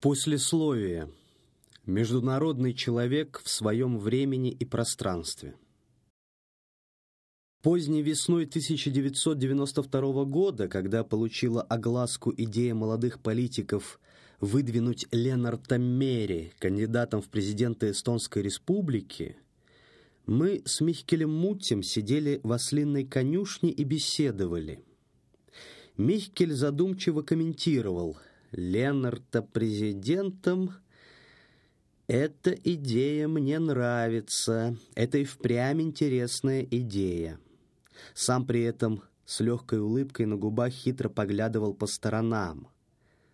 Послесловие. Международный человек в своем времени и пространстве. Поздней весной 1992 года, когда получила огласку идея молодых политиков выдвинуть Ленарта Мери кандидатом в президенты Эстонской республики, мы с Михкелем Мутем сидели в ослинной конюшне и беседовали. Михкель задумчиво комментировал – Ленарта президентом, эта идея мне нравится. Это и впрямь интересная идея. Сам при этом с легкой улыбкой на губах хитро поглядывал по сторонам.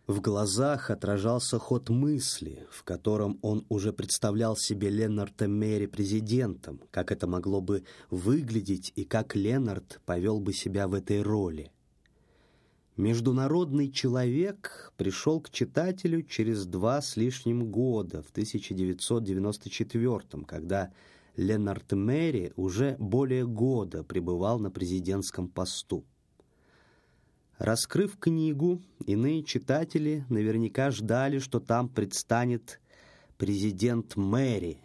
В глазах отражался ход мысли, в котором он уже представлял себе Ленарта Мэри президентом, как это могло бы выглядеть и как Ленард повел бы себя в этой роли. Международный человек пришел к читателю через два с лишним года, в 1994 когда Ленард Мэри уже более года пребывал на президентском посту. Раскрыв книгу, иные читатели наверняка ждали, что там предстанет президент Мэри.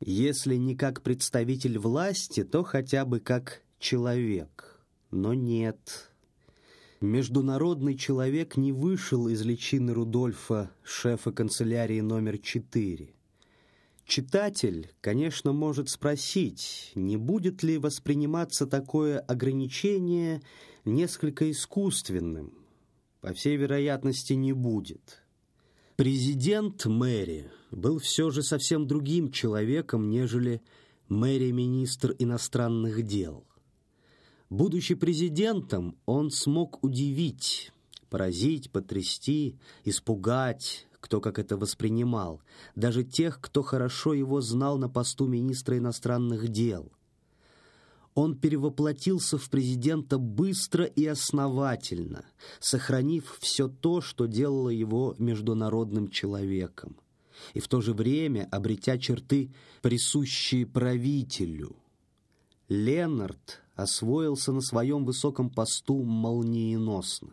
Если не как представитель власти, то хотя бы как человек. Но нет Международный человек не вышел из личины Рудольфа, шефа канцелярии номер 4. Читатель, конечно, может спросить, не будет ли восприниматься такое ограничение несколько искусственным. По всей вероятности, не будет. Президент Мэри был все же совсем другим человеком, нежели Мэри-министр иностранных дел. Будучи президентом, он смог удивить, поразить, потрясти, испугать, кто как это воспринимал, даже тех, кто хорошо его знал на посту министра иностранных дел. Он перевоплотился в президента быстро и основательно, сохранив все то, что делало его международным человеком, и в то же время обретя черты, присущие правителю. Ленард освоился на своем высоком посту молниеносно.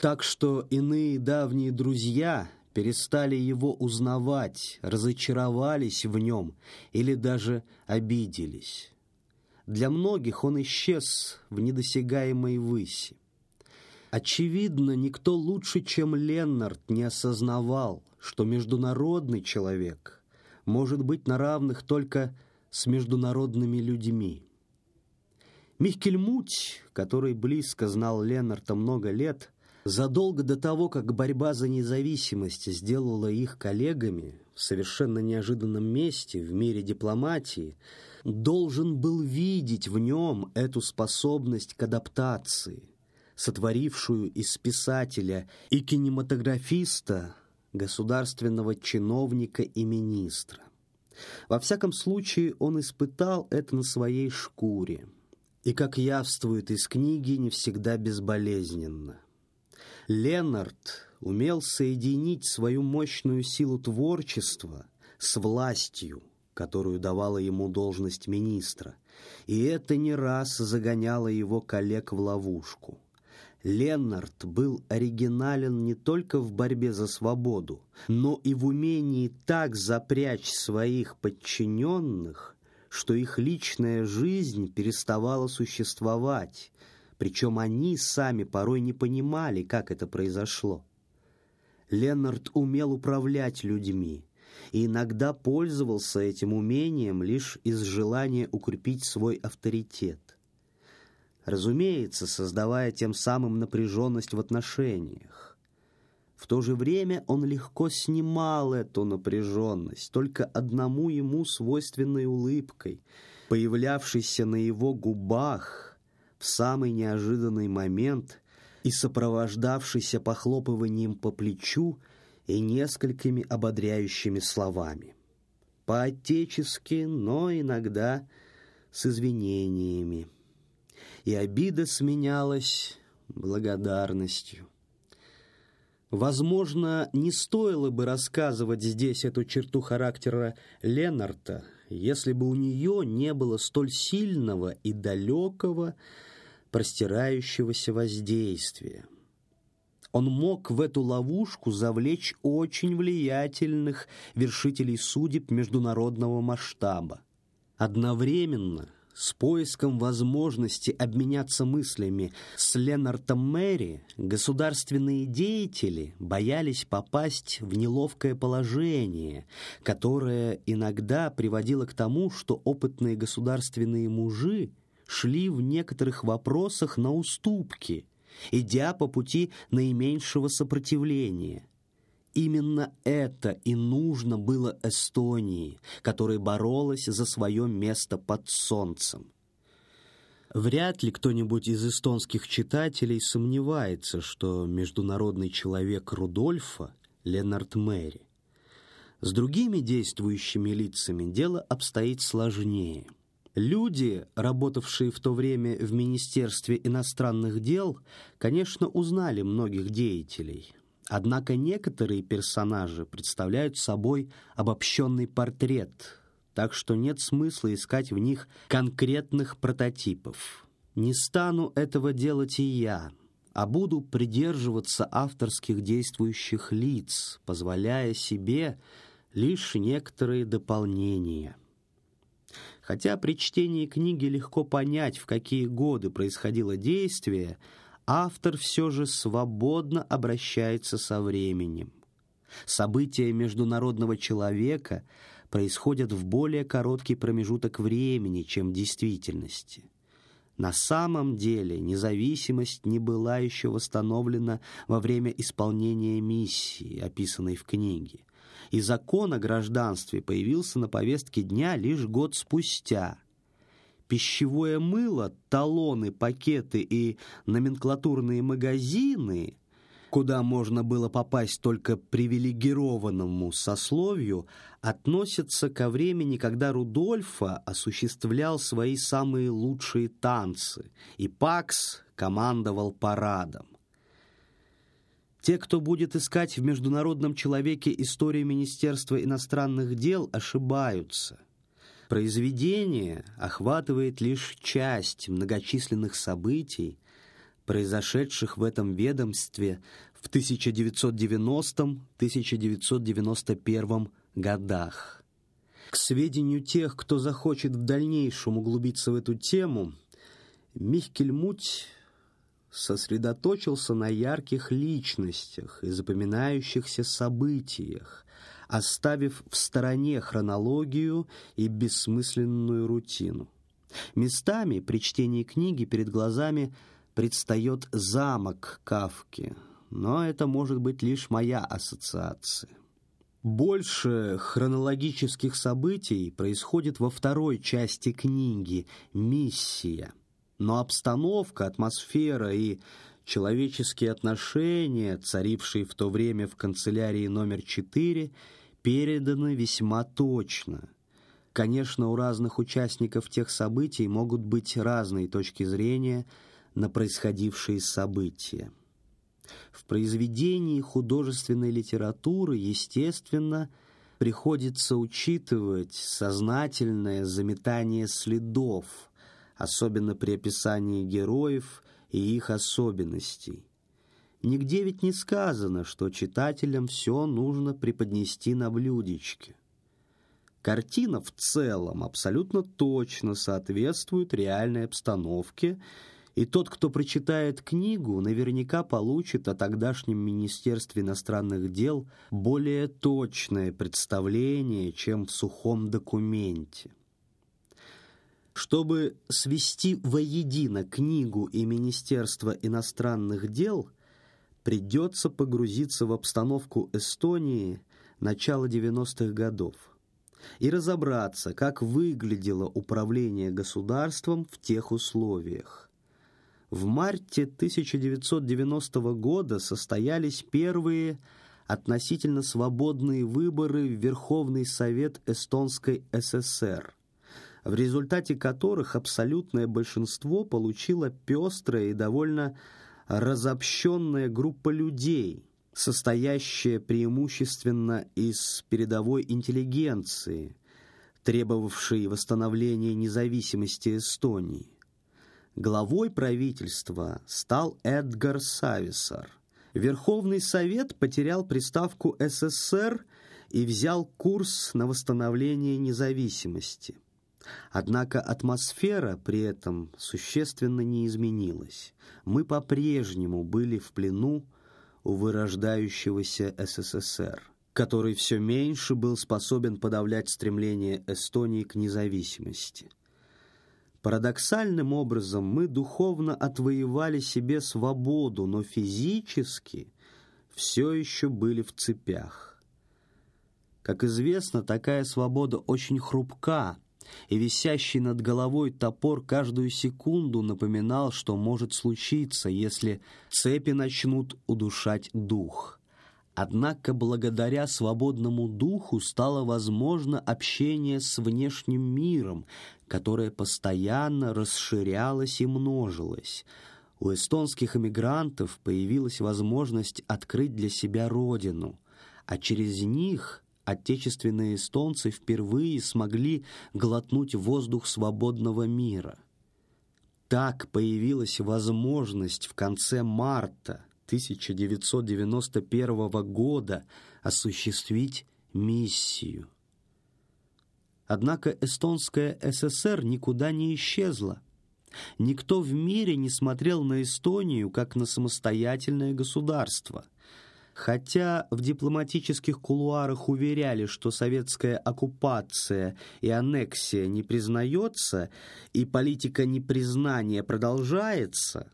Так что иные давние друзья перестали его узнавать, разочаровались в нем или даже обиделись. Для многих он исчез в недосягаемой выси. Очевидно, никто лучше, чем Леннард, не осознавал, что международный человек может быть на равных только с международными людьми. Михкельмуть, который близко знал Ленарта много лет, задолго до того, как борьба за независимость сделала их коллегами в совершенно неожиданном месте в мире дипломатии, должен был видеть в нем эту способность к адаптации, сотворившую из писателя и кинематографиста государственного чиновника и министра. Во всяком случае, он испытал это на своей шкуре – и, как явствует из книги, не всегда безболезненно. Ленард умел соединить свою мощную силу творчества с властью, которую давала ему должность министра, и это не раз загоняло его коллег в ловушку. Леннард был оригинален не только в борьбе за свободу, но и в умении так запрячь своих подчиненных, что их личная жизнь переставала существовать, причем они сами порой не понимали, как это произошло. Леннард умел управлять людьми и иногда пользовался этим умением лишь из желания укрепить свой авторитет. Разумеется, создавая тем самым напряженность в отношениях. В то же время он легко снимал эту напряженность только одному ему свойственной улыбкой, появлявшейся на его губах в самый неожиданный момент и сопровождавшейся похлопыванием по плечу и несколькими ободряющими словами. По-отечески, но иногда с извинениями. И обида сменялась благодарностью. Возможно, не стоило бы рассказывать здесь эту черту характера Ленарта, если бы у нее не было столь сильного и далекого, простирающегося воздействия. Он мог в эту ловушку завлечь очень влиятельных вершителей судеб международного масштаба. Одновременно с поиском возможности обменяться мыслями с Ленартом Мэри государственные деятели боялись попасть в неловкое положение, которое иногда приводило к тому, что опытные государственные мужи шли в некоторых вопросах на уступки, идя по пути наименьшего сопротивления. Именно это и нужно было Эстонии, которая боролась за свое место под солнцем. Вряд ли кто-нибудь из эстонских читателей сомневается, что международный человек Рудольфа Ленард Мэри. С другими действующими лицами дело обстоит сложнее. Люди, работавшие в то время в Министерстве иностранных дел, конечно, узнали многих деятелей – Однако некоторые персонажи представляют собой обобщенный портрет, так что нет смысла искать в них конкретных прототипов. Не стану этого делать и я, а буду придерживаться авторских действующих лиц, позволяя себе лишь некоторые дополнения. Хотя при чтении книги легко понять, в какие годы происходило действие – автор все же свободно обращается со временем. События международного человека происходят в более короткий промежуток времени, чем в действительности. На самом деле независимость не была еще восстановлена во время исполнения миссии, описанной в книге, и закон о гражданстве появился на повестке дня лишь год спустя – пищевое мыло, талоны, пакеты и номенклатурные магазины, куда можно было попасть только привилегированному сословию, относятся ко времени, когда Рудольфа осуществлял свои самые лучшие танцы, и Пакс командовал парадом. Те, кто будет искать в международном человеке историю Министерства иностранных дел, ошибаются – Произведение охватывает лишь часть многочисленных событий, произошедших в этом ведомстве в 1990-1991 годах. К сведению тех, кто захочет в дальнейшем углубиться в эту тему, Михкельмуть сосредоточился на ярких личностях и запоминающихся событиях, оставив в стороне хронологию и бессмысленную рутину. Местами при чтении книги перед глазами предстает замок Кавки, но это может быть лишь моя ассоциация. Больше хронологических событий происходит во второй части книги «Миссия», но обстановка, атмосфера и человеческие отношения, царившие в то время в канцелярии номер 4, переданы весьма точно. Конечно, у разных участников тех событий могут быть разные точки зрения на происходившие события. В произведении художественной литературы, естественно, приходится учитывать сознательное заметание следов, особенно при описании героев и их особенностей. Нигде ведь не сказано, что читателям все нужно преподнести на блюдечке. Картина в целом абсолютно точно соответствует реальной обстановке, и тот, кто прочитает книгу, наверняка получит о тогдашнем Министерстве иностранных дел более точное представление, чем в сухом документе. Чтобы свести воедино книгу и Министерство иностранных дел – придется погрузиться в обстановку Эстонии начала 90-х годов и разобраться, как выглядело управление государством в тех условиях. В марте 1990 года состоялись первые относительно свободные выборы в Верховный Совет Эстонской ССР, в результате которых абсолютное большинство получило пестрое и довольно разобщенная группа людей, состоящая преимущественно из передовой интеллигенции, требовавшей восстановления независимости Эстонии. Главой правительства стал Эдгар Сависар, Верховный Совет потерял приставку «СССР» и взял курс на восстановление независимости. Однако атмосфера при этом существенно не изменилась. Мы по-прежнему были в плену у вырождающегося СССР, который все меньше был способен подавлять стремление Эстонии к независимости. Парадоксальным образом мы духовно отвоевали себе свободу, но физически все еще были в цепях. Как известно, такая свобода очень хрупка, и висящий над головой топор каждую секунду напоминал, что может случиться, если цепи начнут удушать дух. Однако благодаря свободному духу стало возможно общение с внешним миром, которое постоянно расширялось и множилось. У эстонских эмигрантов появилась возможность открыть для себя родину, а через них отечественные эстонцы впервые смогли глотнуть воздух свободного мира. Так появилась возможность в конце марта 1991 года осуществить миссию. Однако эстонская ССР никуда не исчезла. Никто в мире не смотрел на Эстонию как на самостоятельное государство – Хотя в дипломатических кулуарах уверяли, что советская оккупация и аннексия не признается, и политика непризнания продолжается,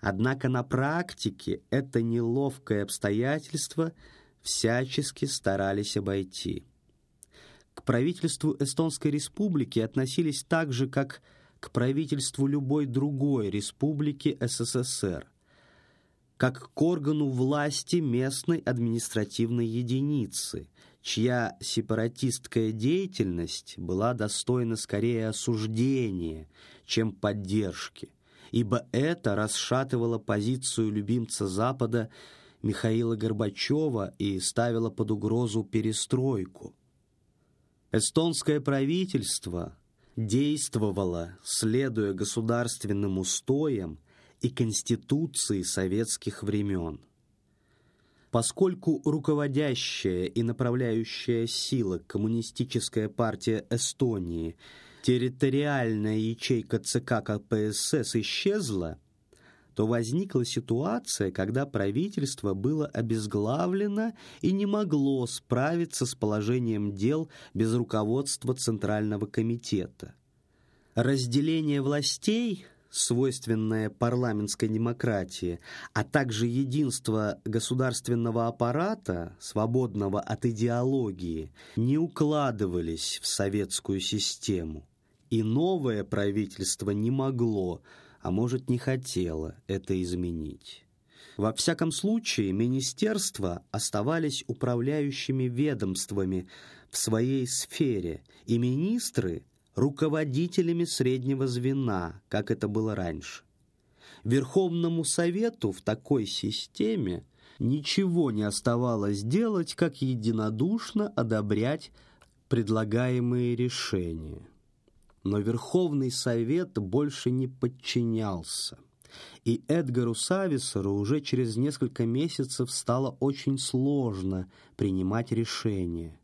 однако на практике это неловкое обстоятельство всячески старались обойти. К правительству Эстонской республики относились так же, как к правительству любой другой республики СССР – как к органу власти местной административной единицы, чья сепаратистская деятельность была достойна скорее осуждения, чем поддержки, ибо это расшатывало позицию любимца Запада Михаила Горбачева и ставило под угрозу перестройку. Эстонское правительство действовало, следуя государственным устоям, и Конституции советских времен. Поскольку руководящая и направляющая сила Коммунистическая партия Эстонии, территориальная ячейка ЦК КПСС исчезла, то возникла ситуация, когда правительство было обезглавлено и не могло справиться с положением дел без руководства Центрального комитета. Разделение властей – свойственное парламентской демократии, а также единство государственного аппарата, свободного от идеологии, не укладывались в советскую систему. И новое правительство не могло, а может не хотело это изменить. Во всяком случае, министерства оставались управляющими ведомствами в своей сфере, и министры руководителями среднего звена, как это было раньше. Верховному Совету в такой системе ничего не оставалось делать, как единодушно одобрять предлагаемые решения. Но Верховный Совет больше не подчинялся. И Эдгару Сависеру уже через несколько месяцев стало очень сложно принимать решения.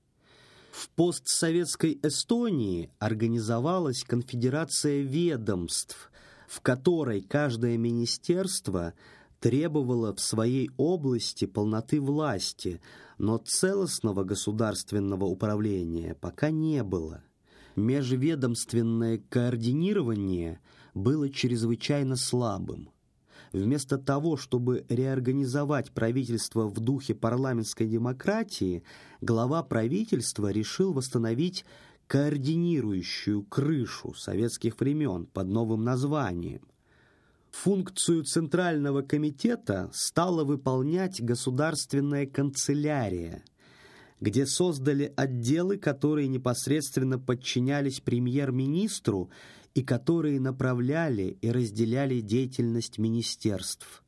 В постсоветской Эстонии организовалась конфедерация ведомств, в которой каждое министерство требовало в своей области полноты власти, но целостного государственного управления пока не было. Межведомственное координирование было чрезвычайно слабым. Вместо того, чтобы реорганизовать правительство в духе парламентской демократии, глава правительства решил восстановить координирующую крышу советских времен под новым названием. Функцию Центрального комитета стала выполнять Государственная канцелярия, где создали отделы, которые непосредственно подчинялись премьер-министру и которые направляли и разделяли деятельность министерств.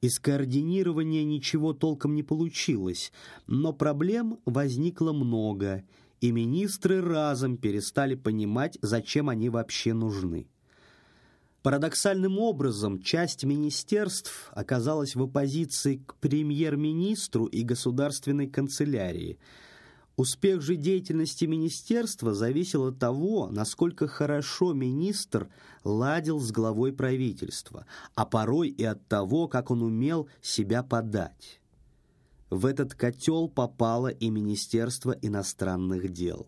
Из координирования ничего толком не получилось, но проблем возникло много, и министры разом перестали понимать, зачем они вообще нужны. Парадоксальным образом, часть министерств оказалась в оппозиции к премьер-министру и государственной канцелярии. Успех же деятельности министерства зависел от того, насколько хорошо министр ладил с главой правительства, а порой и от того, как он умел себя подать. В этот котел попало и Министерство иностранных дел.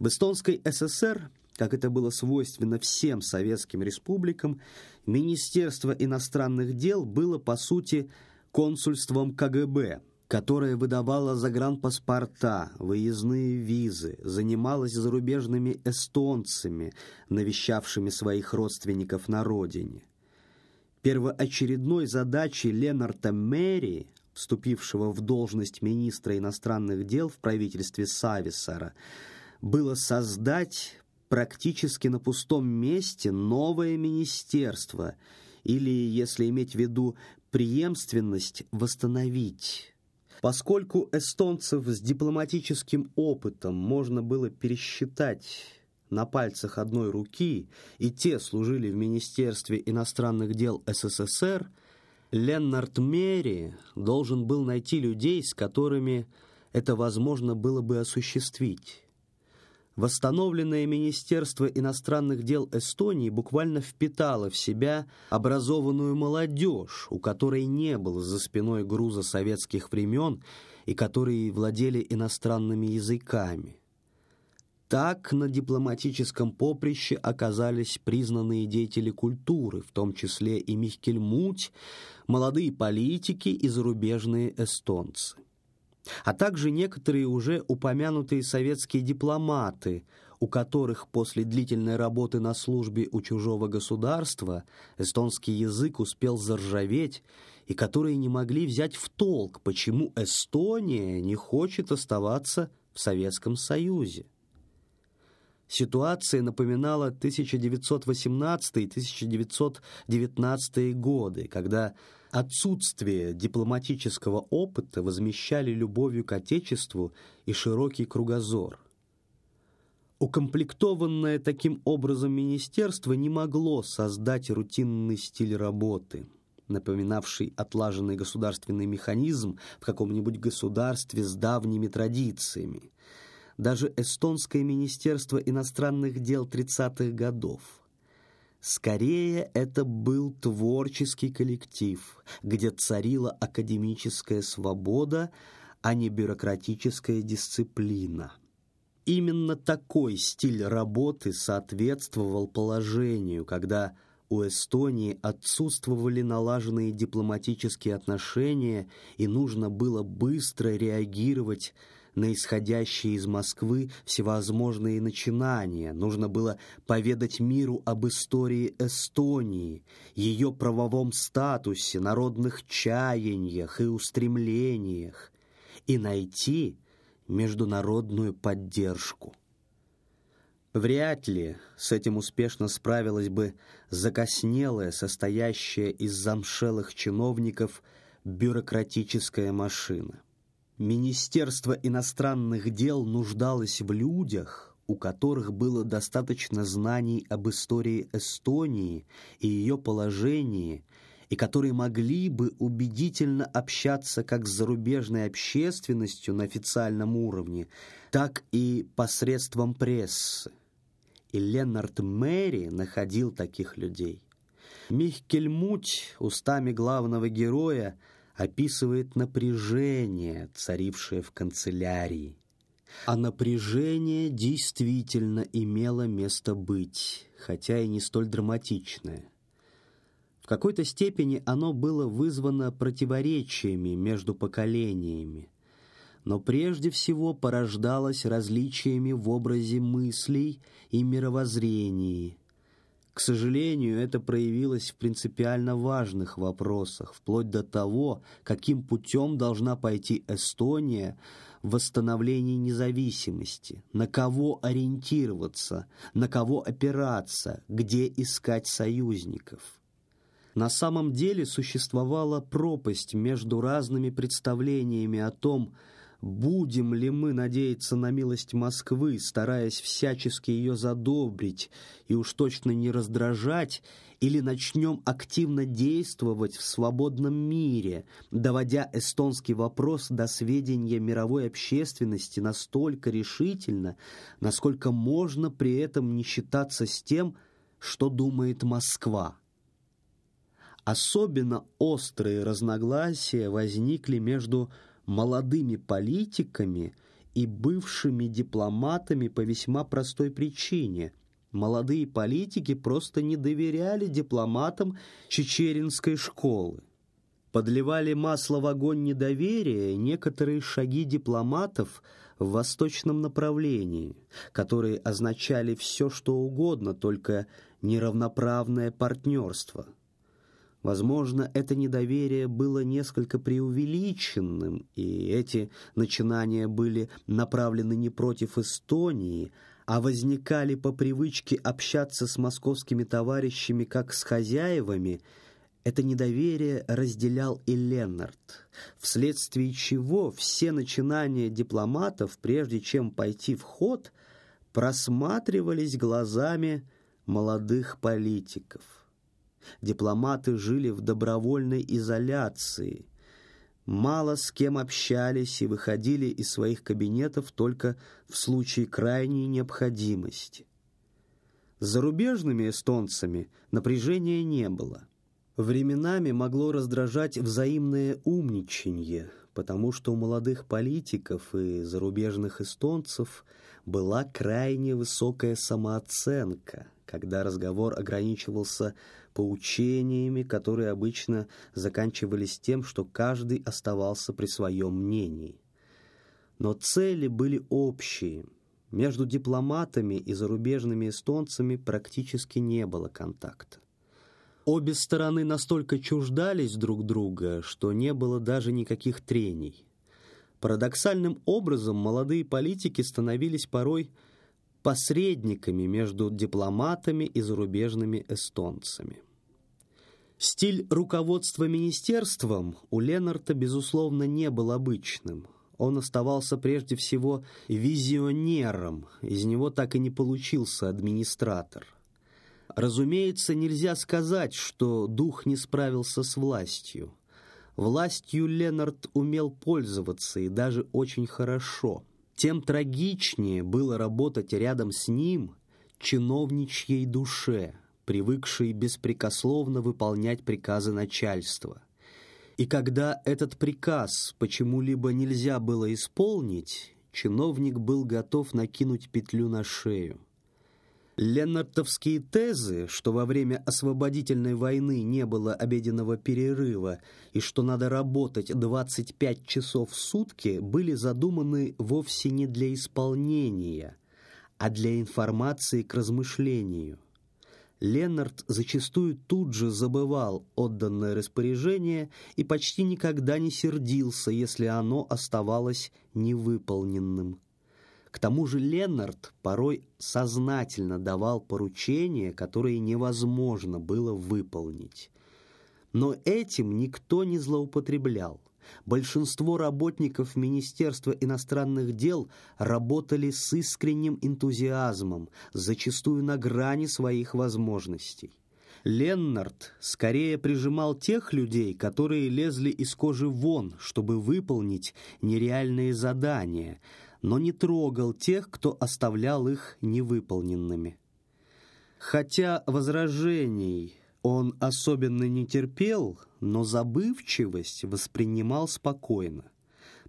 В Эстонской ССР как это было свойственно всем советским республикам, Министерство иностранных дел было, по сути, консульством КГБ, которое выдавало загранпаспорта, выездные визы, занималось зарубежными эстонцами, навещавшими своих родственников на родине. Первоочередной задачей Ленарта Мэри, вступившего в должность министра иностранных дел в правительстве Сависара, было создать практически на пустом месте новое министерство, или, если иметь в виду преемственность, восстановить. Поскольку эстонцев с дипломатическим опытом можно было пересчитать на пальцах одной руки, и те служили в Министерстве иностранных дел СССР, Леннард Мери должен был найти людей, с которыми это возможно было бы осуществить. Восстановленное Министерство иностранных дел Эстонии буквально впитало в себя образованную молодежь, у которой не было за спиной груза советских времен и которые владели иностранными языками. Так на дипломатическом поприще оказались признанные деятели культуры, в том числе и Михкельмуть, молодые политики и зарубежные эстонцы а также некоторые уже упомянутые советские дипломаты, у которых после длительной работы на службе у чужого государства эстонский язык успел заржаветь, и которые не могли взять в толк, почему Эстония не хочет оставаться в Советском Союзе. Ситуация напоминала 1918-1919 годы, когда Отсутствие дипломатического опыта возмещали любовью к Отечеству и широкий кругозор. Укомплектованное таким образом министерство не могло создать рутинный стиль работы, напоминавший отлаженный государственный механизм в каком-нибудь государстве с давними традициями. Даже эстонское министерство иностранных дел 30-х годов – Скорее, это был творческий коллектив, где царила академическая свобода, а не бюрократическая дисциплина. Именно такой стиль работы соответствовал положению, когда у Эстонии отсутствовали налаженные дипломатические отношения и нужно было быстро реагировать на исходящие из Москвы всевозможные начинания. Нужно было поведать миру об истории Эстонии, ее правовом статусе, народных чаяниях и устремлениях и найти международную поддержку. Вряд ли с этим успешно справилась бы закоснелая, состоящая из замшелых чиновников, бюрократическая машина. Министерство иностранных дел нуждалось в людях, у которых было достаточно знаний об истории Эстонии и ее положении, и которые могли бы убедительно общаться как с зарубежной общественностью на официальном уровне, так и посредством прессы. И Ленард Мэри находил таких людей. Михкельмуть устами главного героя – описывает напряжение, царившее в канцелярии. А напряжение действительно имело место быть, хотя и не столь драматичное. В какой-то степени оно было вызвано противоречиями между поколениями, но прежде всего порождалось различиями в образе мыслей и мировоззрении – к сожалению, это проявилось в принципиально важных вопросах, вплоть до того, каким путем должна пойти Эстония в восстановлении независимости, на кого ориентироваться, на кого опираться, где искать союзников. На самом деле существовала пропасть между разными представлениями о том, Будем ли мы надеяться на милость Москвы, стараясь всячески ее задобрить и уж точно не раздражать, или начнем активно действовать в свободном мире, доводя эстонский вопрос до сведения мировой общественности настолько решительно, насколько можно при этом не считаться с тем, что думает Москва. Особенно острые разногласия возникли между молодыми политиками и бывшими дипломатами по весьма простой причине. Молодые политики просто не доверяли дипломатам чечеринской школы. Подливали масло в огонь недоверия некоторые шаги дипломатов в восточном направлении, которые означали все, что угодно, только неравноправное партнерство – Возможно, это недоверие было несколько преувеличенным, и эти начинания были направлены не против Эстонии, а возникали по привычке общаться с московскими товарищами как с хозяевами, это недоверие разделял и Леннард, вследствие чего все начинания дипломатов, прежде чем пойти в ход, просматривались глазами молодых политиков дипломаты жили в добровольной изоляции, мало с кем общались и выходили из своих кабинетов только в случае крайней необходимости. С зарубежными эстонцами напряжения не было. Временами могло раздражать взаимное умничанье, потому что у молодых политиков и зарубежных эстонцев была крайне высокая самооценка, когда разговор ограничивался поучениями, которые обычно заканчивались тем, что каждый оставался при своем мнении. Но цели были общие. Между дипломатами и зарубежными эстонцами практически не было контакта. Обе стороны настолько чуждались друг друга, что не было даже никаких трений. Парадоксальным образом молодые политики становились порой посредниками между дипломатами и зарубежными эстонцами. Стиль руководства министерством у Ленарта, безусловно, не был обычным. Он оставался прежде всего визионером, из него так и не получился администратор. Разумеется, нельзя сказать, что дух не справился с властью. Властью Ленард умел пользоваться и даже очень хорошо. Тем трагичнее было работать рядом с ним чиновничьей душе – привыкший беспрекословно выполнять приказы начальства. И когда этот приказ почему-либо нельзя было исполнить, чиновник был готов накинуть петлю на шею. Леннартовские тезы, что во время освободительной войны не было обеденного перерыва и что надо работать 25 часов в сутки, были задуманы вовсе не для исполнения, а для информации к размышлению. Леннард зачастую тут же забывал отданное распоряжение и почти никогда не сердился, если оно оставалось невыполненным. К тому же Леннард порой сознательно давал поручения, которые невозможно было выполнить. Но этим никто не злоупотреблял. Большинство работников Министерства иностранных дел работали с искренним энтузиазмом, зачастую на грани своих возможностей. Леннард скорее прижимал тех людей, которые лезли из кожи вон, чтобы выполнить нереальные задания, но не трогал тех, кто оставлял их невыполненными. Хотя возражений он особенно не терпел, но забывчивость воспринимал спокойно,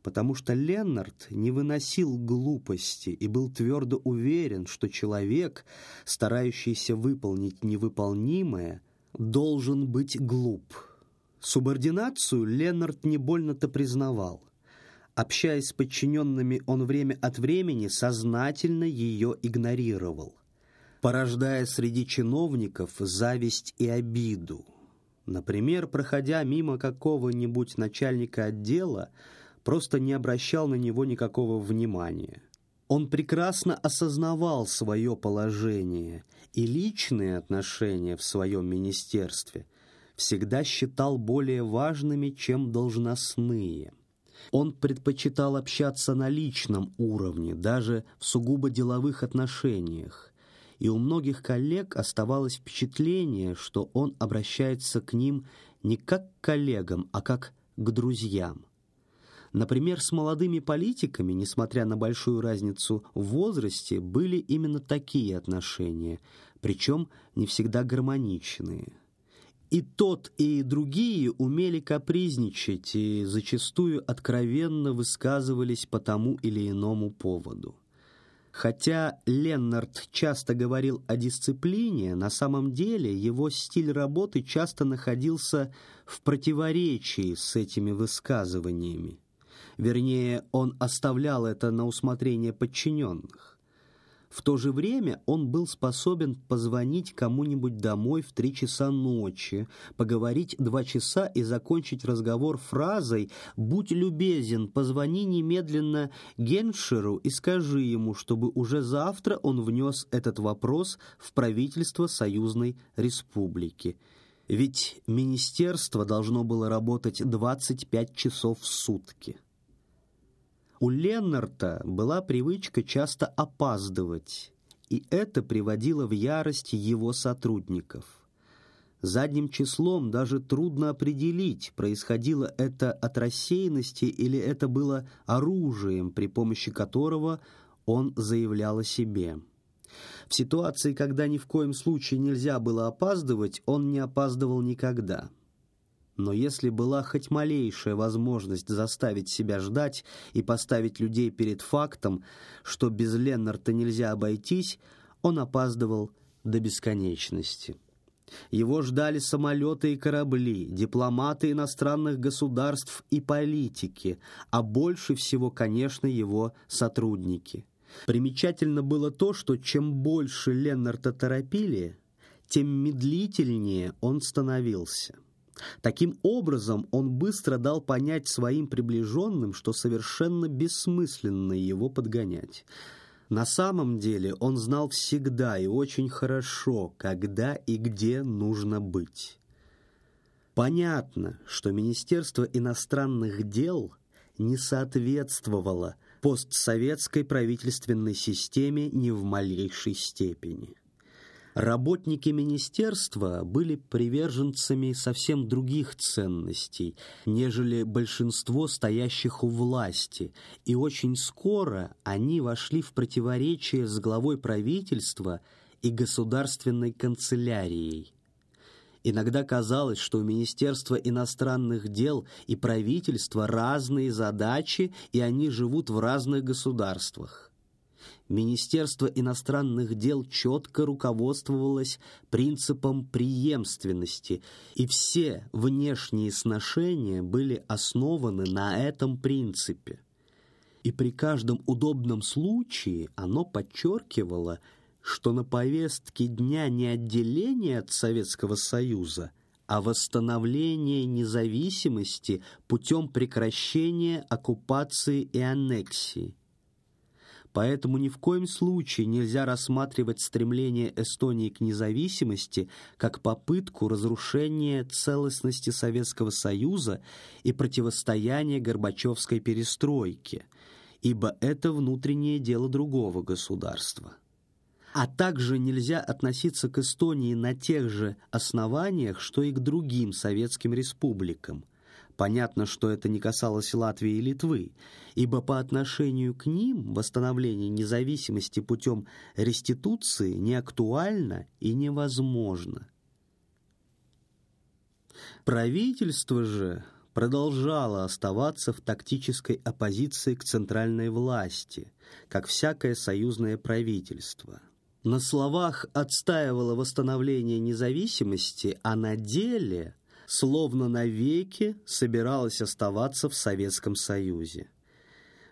потому что Леннард не выносил глупости и был твердо уверен, что человек, старающийся выполнить невыполнимое, должен быть глуп. Субординацию Леннард не больно-то признавал. Общаясь с подчиненными, он время от времени сознательно ее игнорировал порождая среди чиновников зависть и обиду. Например, проходя мимо какого-нибудь начальника отдела, просто не обращал на него никакого внимания. Он прекрасно осознавал свое положение и личные отношения в своем министерстве всегда считал более важными, чем должностные. Он предпочитал общаться на личном уровне, даже в сугубо деловых отношениях, и у многих коллег оставалось впечатление, что он обращается к ним не как к коллегам, а как к друзьям. Например, с молодыми политиками, несмотря на большую разницу в возрасте, были именно такие отношения, причем не всегда гармоничные. И тот, и другие умели капризничать и зачастую откровенно высказывались по тому или иному поводу. Хотя Леннард часто говорил о дисциплине, на самом деле его стиль работы часто находился в противоречии с этими высказываниями. Вернее, он оставлял это на усмотрение подчиненных. В то же время он был способен позвонить кому-нибудь домой в три часа ночи, поговорить два часа и закончить разговор фразой «Будь любезен, позвони немедленно Геншеру и скажи ему, чтобы уже завтра он внес этот вопрос в правительство Союзной Республики». Ведь министерство должно было работать 25 часов в сутки. У Леннарта была привычка часто опаздывать, и это приводило в ярость его сотрудников. Задним числом даже трудно определить, происходило это от рассеянности или это было оружием, при помощи которого он заявлял о себе. В ситуации, когда ни в коем случае нельзя было опаздывать, он не опаздывал никогда но если была хоть малейшая возможность заставить себя ждать и поставить людей перед фактом, что без Леннарта нельзя обойтись, он опаздывал до бесконечности. Его ждали самолеты и корабли, дипломаты иностранных государств и политики, а больше всего, конечно, его сотрудники. Примечательно было то, что чем больше Леннарта торопили, тем медлительнее он становился. Таким образом, он быстро дал понять своим приближенным, что совершенно бессмысленно его подгонять. На самом деле он знал всегда и очень хорошо, когда и где нужно быть. Понятно, что Министерство иностранных дел не соответствовало постсоветской правительственной системе ни в малейшей степени. Работники министерства были приверженцами совсем других ценностей, нежели большинство стоящих у власти, и очень скоро они вошли в противоречие с главой правительства и государственной канцелярией. Иногда казалось, что у Министерства иностранных дел и правительства разные задачи, и они живут в разных государствах. Министерство иностранных дел четко руководствовалось принципом преемственности, и все внешние сношения были основаны на этом принципе. И при каждом удобном случае оно подчеркивало, что на повестке дня не отделение от Советского Союза, а восстановление независимости путем прекращения оккупации и аннексии. Поэтому ни в коем случае нельзя рассматривать стремление Эстонии к независимости как попытку разрушения целостности Советского Союза и противостояния Горбачевской перестройке, ибо это внутреннее дело другого государства. А также нельзя относиться к Эстонии на тех же основаниях, что и к другим советским республикам – Понятно, что это не касалось Латвии и Литвы, ибо по отношению к ним восстановление независимости путем реституции не актуально и невозможно. Правительство же продолжало оставаться в тактической оппозиции к центральной власти, как всякое союзное правительство. На словах отстаивало восстановление независимости, а на деле – словно навеки собиралась оставаться в Советском Союзе.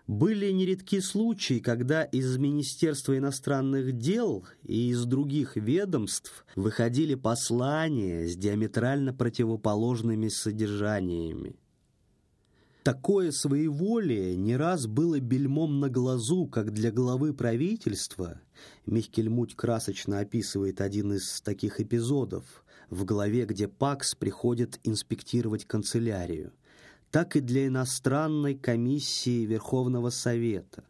Были нередки случаи, когда из Министерства иностранных дел и из других ведомств выходили послания с диаметрально противоположными содержаниями. Такое своеволие не раз было бельмом на глазу, как для главы правительства. Михкельмуть красочно описывает один из таких эпизодов в главе, где ПАКС приходит инспектировать канцелярию. так и для иностранной комиссии Верховного Совета.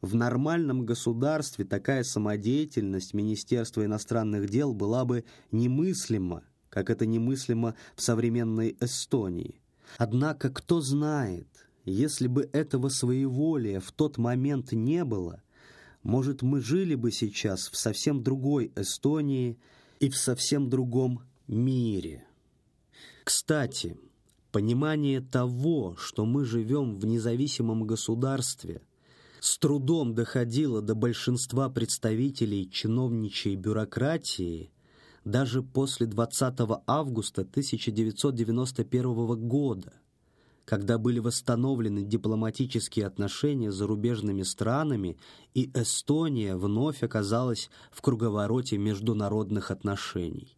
В нормальном государстве такая самодеятельность Министерства иностранных дел была бы немыслима, как это немыслимо в современной Эстонии. Однако кто знает, если бы этого своеволия в тот момент не было, может, мы жили бы сейчас в совсем другой Эстонии и в совсем другом мире. Кстати, понимание того, что мы живем в независимом государстве, с трудом доходило до большинства представителей чиновничьей бюрократии даже после 20 августа 1991 года, когда были восстановлены дипломатические отношения с зарубежными странами, и Эстония вновь оказалась в круговороте международных отношений.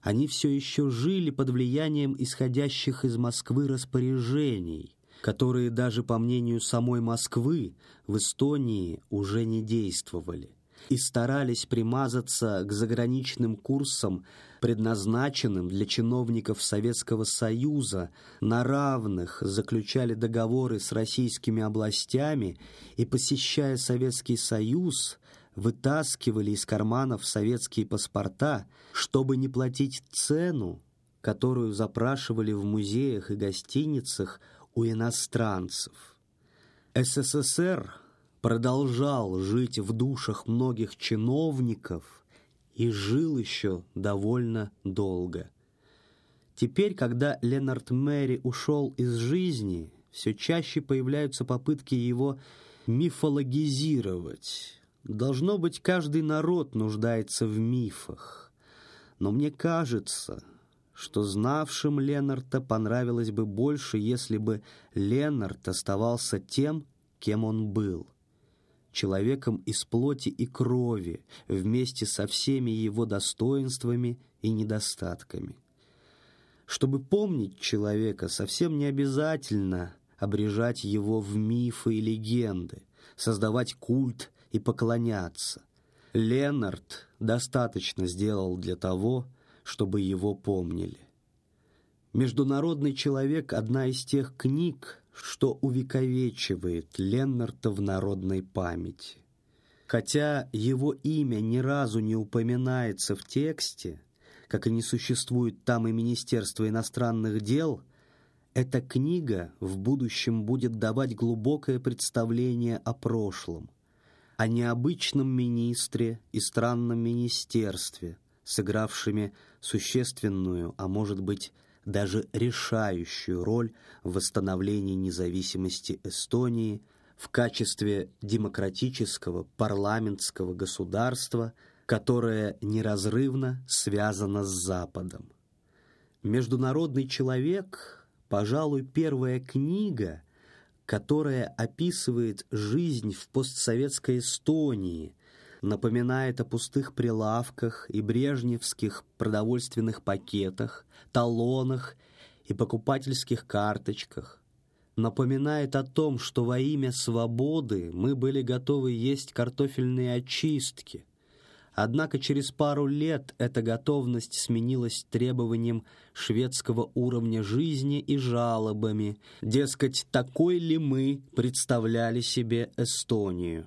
Они все еще жили под влиянием исходящих из Москвы распоряжений, которые даже по мнению самой Москвы в Эстонии уже не действовали и старались примазаться к заграничным курсам, предназначенным для чиновников Советского Союза, на равных заключали договоры с российскими областями и, посещая Советский Союз, вытаскивали из карманов советские паспорта, чтобы не платить цену, которую запрашивали в музеях и гостиницах у иностранцев. СССР продолжал жить в душах многих чиновников и жил еще довольно долго. Теперь, когда Ленард Мэри ушел из жизни, все чаще появляются попытки его мифологизировать. Должно быть, каждый народ нуждается в мифах. Но мне кажется, что знавшим Ленарта понравилось бы больше, если бы Ленард оставался тем, кем он был человеком из плоти и крови, вместе со всеми его достоинствами и недостатками. Чтобы помнить человека, совсем не обязательно обрежать его в мифы и легенды, создавать культ и поклоняться. Ленард достаточно сделал для того, чтобы его помнили. «Международный человек» — одна из тех книг, что увековечивает Леннарта в народной памяти. Хотя его имя ни разу не упоминается в тексте, как и не существует там и Министерство иностранных дел, эта книга в будущем будет давать глубокое представление о прошлом, о необычном министре и странном министерстве, сыгравшими существенную, а может быть, даже решающую роль в восстановлении независимости Эстонии в качестве демократического парламентского государства, которое неразрывно связано с Западом. «Международный человек» – пожалуй, первая книга, которая описывает жизнь в постсоветской Эстонии – напоминает о пустых прилавках и брежневских продовольственных пакетах, талонах и покупательских карточках. Напоминает о том, что во имя свободы мы были готовы есть картофельные очистки. Однако через пару лет эта готовность сменилась требованием шведского уровня жизни и жалобами. Дескать, такой ли мы представляли себе Эстонию?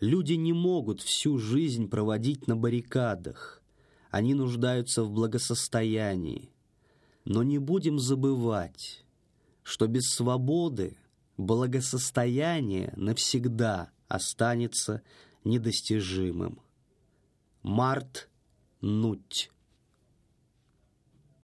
Люди не могут всю жизнь проводить на баррикадах. Они нуждаются в благосостоянии. Но не будем забывать, что без свободы благосостояние навсегда останется недостижимым. Март Нуть